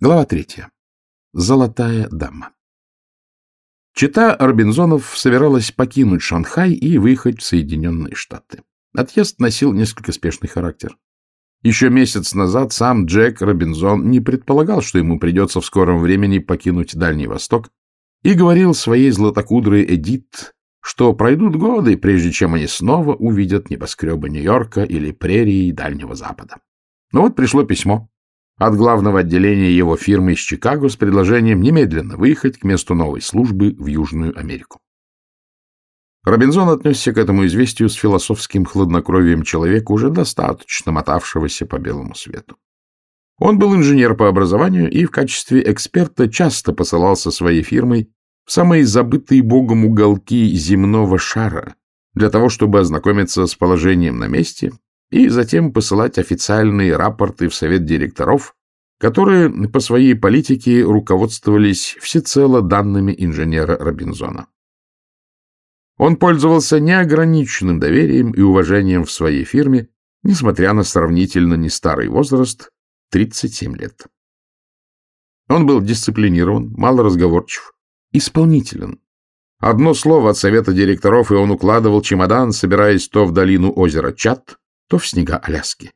Глава третья. Золотая дама. Чита Робинзонов собиралась покинуть Шанхай и выехать в Соединенные Штаты. Отъезд носил несколько спешный характер. Еще месяц назад сам Джек Робинзон не предполагал, что ему придется в скором времени покинуть Дальний Восток, и говорил своей златокудрой Эдит, что пройдут годы, прежде чем они снова увидят небоскребы Нью-Йорка или прерии Дальнего Запада. Но вот пришло письмо от главного отделения его фирмы из Чикаго с предложением немедленно выехать к месту новой службы в Южную Америку. Робинзон отнесся к этому известию с философским хладнокровием человека, уже достаточно мотавшегося по белому свету. Он был инженер по образованию и в качестве эксперта часто посылался своей фирмой в самые забытые богом уголки земного шара для того, чтобы ознакомиться с положением на месте и затем посылать официальные рапорты в совет директоров, которые по своей политике руководствовались всецело данными инженера Робинзона. Он пользовался неограниченным доверием и уважением в своей фирме, несмотря на сравнительно нестарый возраст — 37 лет. Он был дисциплинирован, малоразговорчив, исполнителен. Одно слово от совета директоров, и он укладывал чемодан, собираясь то в долину озера Чат, то в снега Аляски.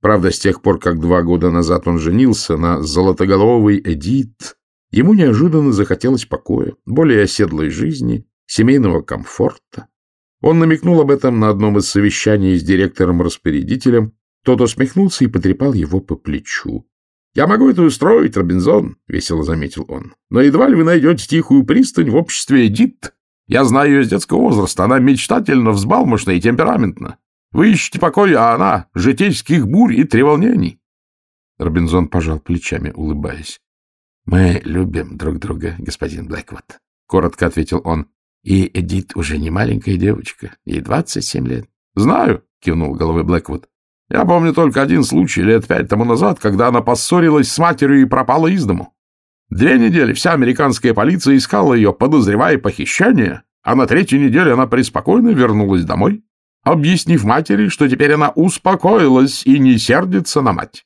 Правда, с тех пор, как два года назад он женился на золотоголовой Эдит, ему неожиданно захотелось покоя, более оседлой жизни, семейного комфорта. Он намекнул об этом на одном из совещаний с директором-распорядителем. Тот усмехнулся и потрепал его по плечу. — Я могу это устроить, Робинзон, — весело заметил он. — Но едва ли вы найдете тихую пристань в обществе Эдит. Я знаю ее с детского возраста. Она мечтательно, взбалмошна и темпераментна. Вы ищете покоя, а она — житейских бурь и треволнений. Робинзон пожал плечами, улыбаясь. — Мы любим друг друга, господин Блэквуд, — коротко ответил он. — И Эдит уже не маленькая девочка, ей двадцать семь лет. — Знаю, — кивнул головой Блэквуд. — Я помню только один случай лет пять тому назад, когда она поссорилась с матерью и пропала из дому. Две недели вся американская полиция искала ее, подозревая похищение, а на третью неделю она преспокойно вернулась домой объяснив матери, что теперь она успокоилась и не сердится на мать.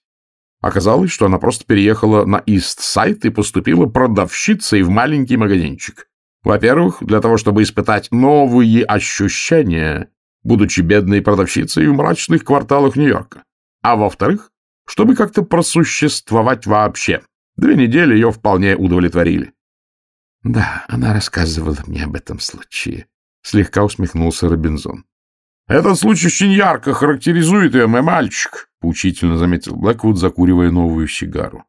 Оказалось, что она просто переехала на Ист-Сайт и поступила продавщицей в маленький магазинчик. Во-первых, для того, чтобы испытать новые ощущения, будучи бедной продавщицей в мрачных кварталах Нью-Йорка. А во-вторых, чтобы как-то просуществовать вообще. Две недели ее вполне удовлетворили. — Да, она рассказывала мне об этом случае, — слегка усмехнулся Робинзон. Этот случай очень ярко характеризует ее, мой мальчик, — поучительно заметил Блэквуд, закуривая новую сигару.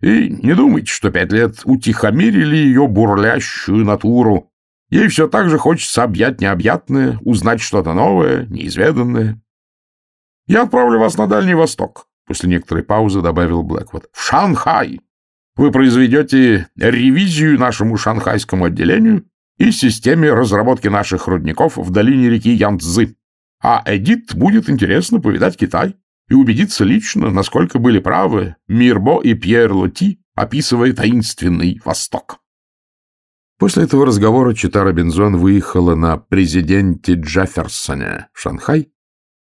И не думайте, что пять лет утихомирили ее бурлящую натуру. Ей все так же хочется объять необъятное, узнать что-то новое, неизведанное. Я отправлю вас на Дальний Восток, — после некоторой паузы добавил Блэквуд. — В Шанхай. Вы произведете ревизию нашему шанхайскому отделению и системе разработки наших рудников в долине реки Янцзы. А Эдит будет интересно повидать Китай и убедиться лично, насколько были правы Мирбо и Пьер Лоти, описывая таинственный Восток. После этого разговора Читара Бензон выехала на президенте Джефферсоне в Шанхай.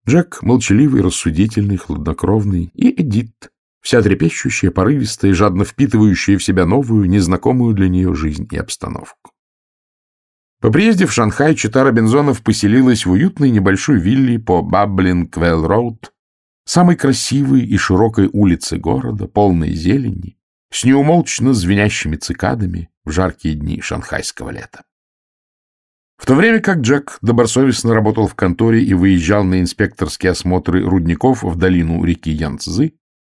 Джек молчаливый, рассудительный, хладнокровный, и Эдит, вся трепещущая, порывистая, жадно впитывающая в себя новую, незнакомую для нее жизнь и обстановку. По приезде в Шанхай чета Рабинзонов поселилась в уютной небольшой вилле по Баблинг-Велл-Роуд, самой красивой и широкой улице города, полной зелени, с неумолчно звенящими цикадами в жаркие дни шанхайского лета. В то время как Джек добросовестно работал в конторе и выезжал на инспекторские осмотры рудников в долину реки Янцзы,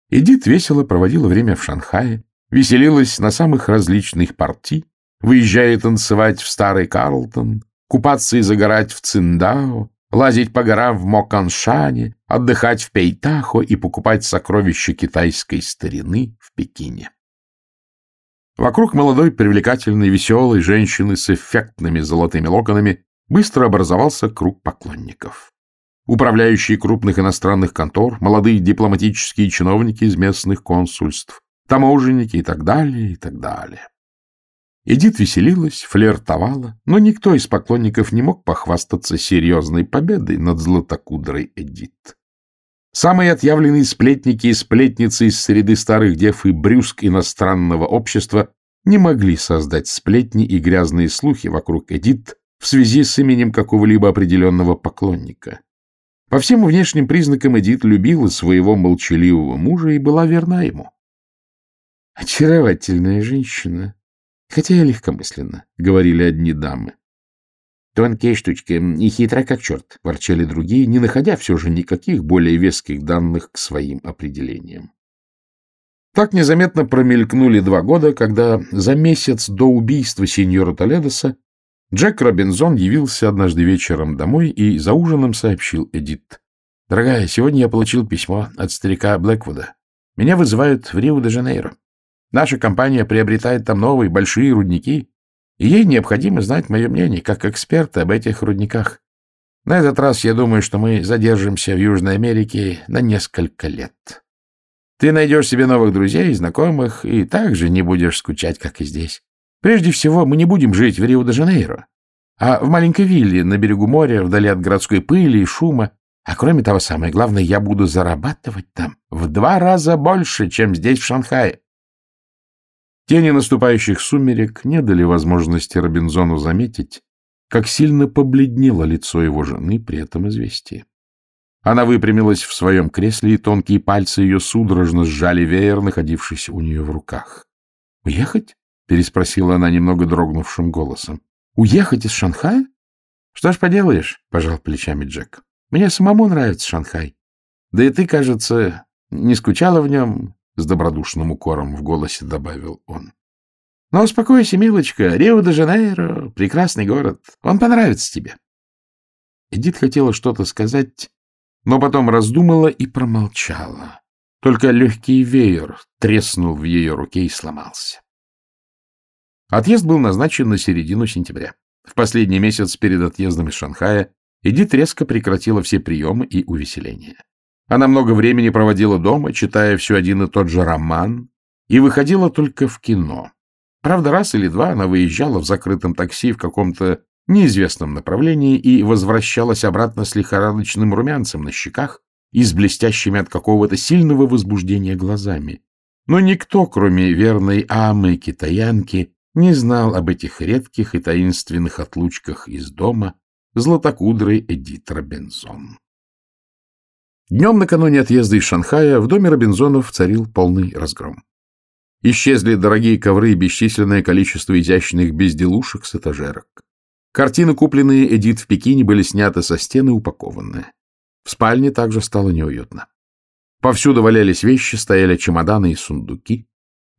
Эдит весело проводила время в Шанхае, веселилась на самых различных партий, выезжая танцевать в Старый Карлтон, купаться и загорать в Циндао, лазить по горам в Моканшане, отдыхать в Пейтахо и покупать сокровища китайской старины в Пекине. Вокруг молодой, привлекательной, веселой женщины с эффектными золотыми локонами быстро образовался круг поклонников. Управляющие крупных иностранных контор, молодые дипломатические чиновники из местных консульств, таможенники и так далее, и так далее. Эдит веселилась, флиртовала, но никто из поклонников не мог похвастаться серьезной победой над златокудрой Эдит. Самые отъявленные сплетники и сплетницы из среды старых дев и брюск иностранного общества не могли создать сплетни и грязные слухи вокруг Эдит в связи с именем какого-либо определенного поклонника. По всем внешним признакам Эдит любила своего молчаливого мужа и была верна ему. «Очаровательная женщина, хотя и легкомысленно», — говорили одни дамы. «Тонкие штучки и хитро как черт», — ворчали другие, не находя все же никаких более веских данных к своим определениям. Так незаметно промелькнули два года, когда за месяц до убийства сеньора Толедоса Джек Робинзон явился однажды вечером домой и за ужином сообщил Эдит. «Дорогая, сегодня я получил письмо от старика Блэквуда. Меня вызывают в Рио-де-Жанейро. Наша компания приобретает там новые большие рудники, и ей необходимо знать мое мнение как эксперта об этих рудниках. На этот раз я думаю, что мы задержимся в Южной Америке на несколько лет. Ты найдешь себе новых друзей знакомых, и также не будешь скучать, как и здесь. Прежде всего, мы не будем жить в Рио-де-Жанейро, а в маленькой вилле на берегу моря, вдали от городской пыли и шума. А кроме того, самое главное, я буду зарабатывать там в два раза больше, чем здесь, в Шанхае. Тени наступающих сумерек не дали возможности Робинзону заметить, как сильно побледнело лицо его жены при этом известии. Она выпрямилась в своем кресле, и тонкие пальцы ее судорожно сжали веер, находившийся у нее в руках. — Уехать? — переспросила она немного дрогнувшим голосом. — Уехать из Шанхая? — Что ж поделаешь, — пожал плечами Джек. — Мне самому нравится Шанхай. Да и ты, кажется, не скучала в нем, — с добродушным укором в голосе добавил он. — Но успокойся, милочка, Рио-де-Жанейро — прекрасный город. Он понравится тебе. Эдит хотела что-то сказать, но потом раздумала и промолчала. Только легкий веер треснул в ее руке и сломался. Отъезд был назначен на середину сентября. В последний месяц перед отъездом из Шанхая Эдит резко прекратила все приемы и увеселения. Она много времени проводила дома, читая все один и тот же роман, и выходила только в кино. Правда, раз или два она выезжала в закрытом такси в каком-то неизвестном направлении и возвращалась обратно с лихорадочным румянцем на щеках и с блестящими от какого-то сильного возбуждения глазами. Но никто, кроме верной Амы китаянки, не знал об этих редких и таинственных отлучках из дома златокудрой Эдит Робинзон. Днем накануне отъезда из Шанхая в доме Робинзонов царил полный разгром. Исчезли дорогие ковры и бесчисленное количество изящных безделушек с этажерок. Картины, купленные Эдит в Пекине, были сняты со стены и упакованы. В спальне также стало неуютно. Повсюду валялись вещи, стояли чемоданы и сундуки.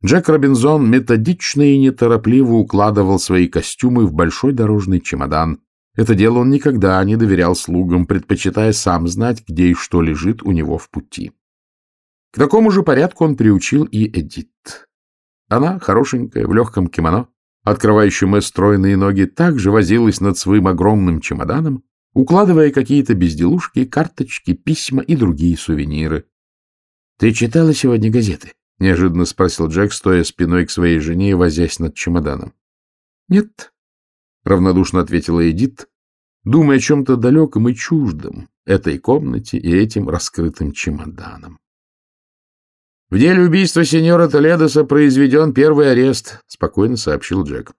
Джек Робинзон методично и неторопливо укладывал свои костюмы в большой дорожный чемодан. Это дело он никогда не доверял слугам, предпочитая сам знать, где и что лежит у него в пути. К такому же порядку он приучил и Эдит. Она, хорошенькая, в легком кимоно, открывающая стройные ноги, также возилась над своим огромным чемоданом, укладывая какие-то безделушки, карточки, письма и другие сувениры. — Ты читала сегодня газеты? — неожиданно спросил Джек, стоя спиной к своей жене и возясь над чемоданом. — Нет, — равнодушно ответила Эдит, думая о чем-то далеком и чуждом этой комнате и этим раскрытым чемоданом. В деле убийства сеньора Толедоса произведен первый арест, — спокойно сообщил Джек.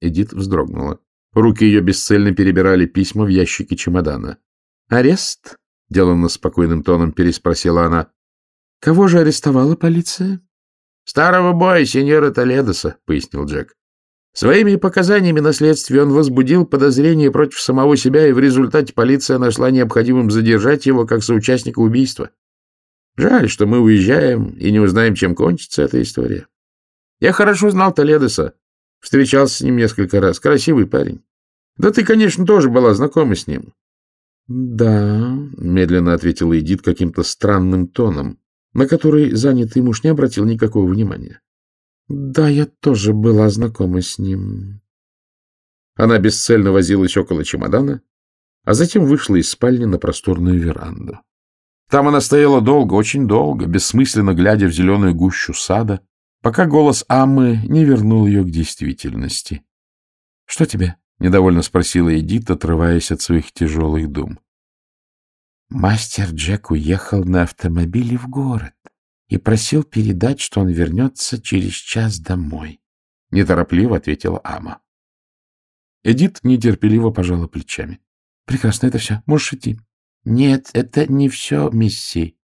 Эдит вздрогнула. Руки ее бесцельно перебирали письма в ящике чемодана. — Арест? — деланно спокойным тоном переспросила она. — Кого же арестовала полиция? — Старого боя сеньора Толедоса, — пояснил Джек. Своими показаниями на следствии он возбудил подозрения против самого себя, и в результате полиция нашла необходимым задержать его как соучастника убийства. Жаль, что мы уезжаем и не узнаем, чем кончится эта история. Я хорошо знал Толедоса, встречался с ним несколько раз. Красивый парень. Да ты, конечно, тоже была знакома с ним. — Да, — медленно ответила Эдит каким-то странным тоном, на который занятый муж не обратил никакого внимания. — Да, я тоже была знакома с ним. Она бесцельно возилась около чемодана, а затем вышла из спальни на просторную веранду. Там она стояла долго, очень долго, бессмысленно глядя в зеленую гущу сада, пока голос Аммы не вернул ее к действительности. — Что тебе? — недовольно спросила Эдит, отрываясь от своих тяжелых дум. Мастер Джек уехал на автомобиле в город и просил передать, что он вернется через час домой. Неторопливо ответила Ама. Эдит нетерпеливо пожала плечами. — Прекрасно, это все. Можешь идти. — Нет, это не все, мисси.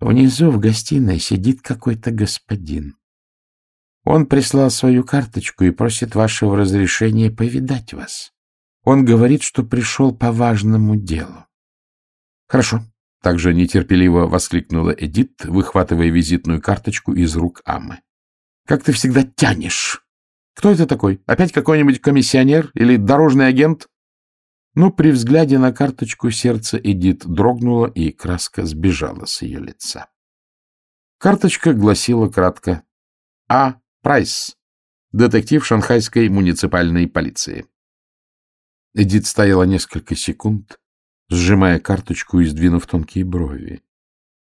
Внизу в гостиной сидит какой-то господин. Он прислал свою карточку и просит вашего разрешения повидать вас. Он говорит, что пришел по важному делу. — Хорошо, — также нетерпеливо воскликнула Эдит, выхватывая визитную карточку из рук Аммы. — Как ты всегда тянешь! Кто это такой? Опять какой-нибудь комиссионер или дорожный агент? Но при взгляде на карточку сердце Эдит дрогнуло, и краска сбежала с ее лица. Карточка гласила кратко «А. Прайс, детектив шанхайской муниципальной полиции». Эдит стояла несколько секунд, сжимая карточку и сдвинув тонкие брови.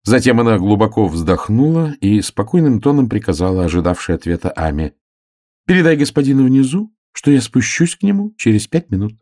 Затем она глубоко вздохнула и спокойным тоном приказала ожидавшей ответа Аме. — Передай господину внизу, что я спущусь к нему через пять минут.